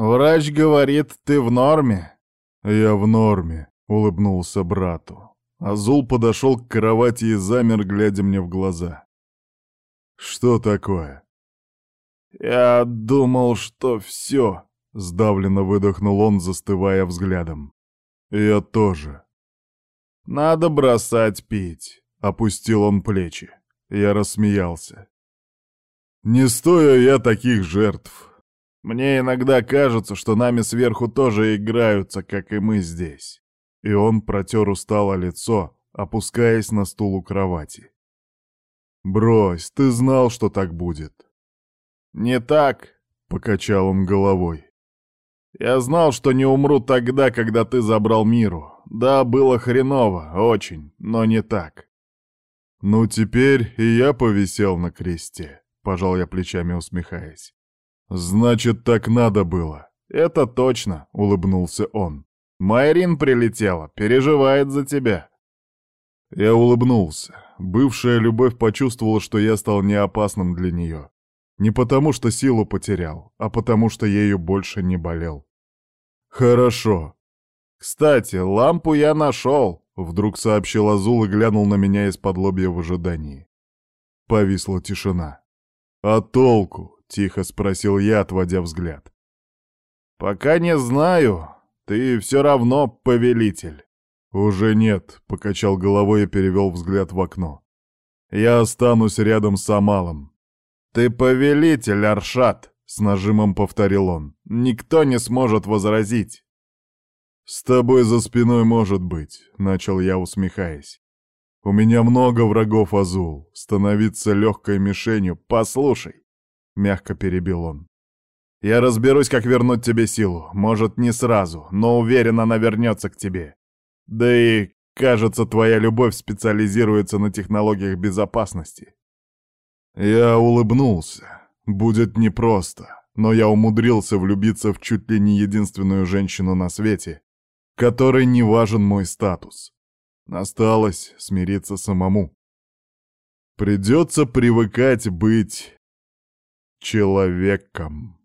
Врач говорит, ты в норме?» «Я в норме», — улыбнулся брату. Азул подошел к кровати и замер, глядя мне в глаза. «Что такое?» «Я думал, что все», — сдавленно выдохнул он, застывая взглядом. «Я тоже». «Надо бросать пить», — опустил он плечи. Я рассмеялся. «Не стою я таких жертв. Мне иногда кажется, что нами сверху тоже играются, как и мы здесь». И он протер устало лицо, опускаясь на стул у кровати. «Брось, ты знал, что так будет». «Не так», — покачал он головой. «Я знал, что не умру тогда, когда ты забрал миру. Да, было хреново, очень, но не так. «Ну, теперь и я повисел на кресте», — пожал я плечами, усмехаясь. «Значит, так надо было». «Это точно», — улыбнулся он. «Майрин прилетела, переживает за тебя». Я улыбнулся. Бывшая любовь почувствовала, что я стал неопасным для нее. Не потому, что силу потерял, а потому, что ею больше не болел. «Хорошо. Кстати, лампу я нашел», Вдруг сообщил Азул и глянул на меня из-под лобья в ожидании. Повисла тишина. «А толку?» — тихо спросил я, отводя взгляд. «Пока не знаю. Ты все равно повелитель». «Уже нет», — покачал головой и перевел взгляд в окно. «Я останусь рядом с Амалом». «Ты повелитель, Аршат», — с нажимом повторил он. «Никто не сможет возразить». «С тобой за спиной может быть», — начал я, усмехаясь. «У меня много врагов, Азул. Становиться легкой мишенью. Послушай!» — мягко перебил он. «Я разберусь, как вернуть тебе силу. Может, не сразу, но уверен, она вернется к тебе. Да и, кажется, твоя любовь специализируется на технологиях безопасности». Я улыбнулся. Будет непросто, но я умудрился влюбиться в чуть ли не единственную женщину на свете, которой не важен мой статус. Осталось смириться самому. Придется привыкать быть человеком.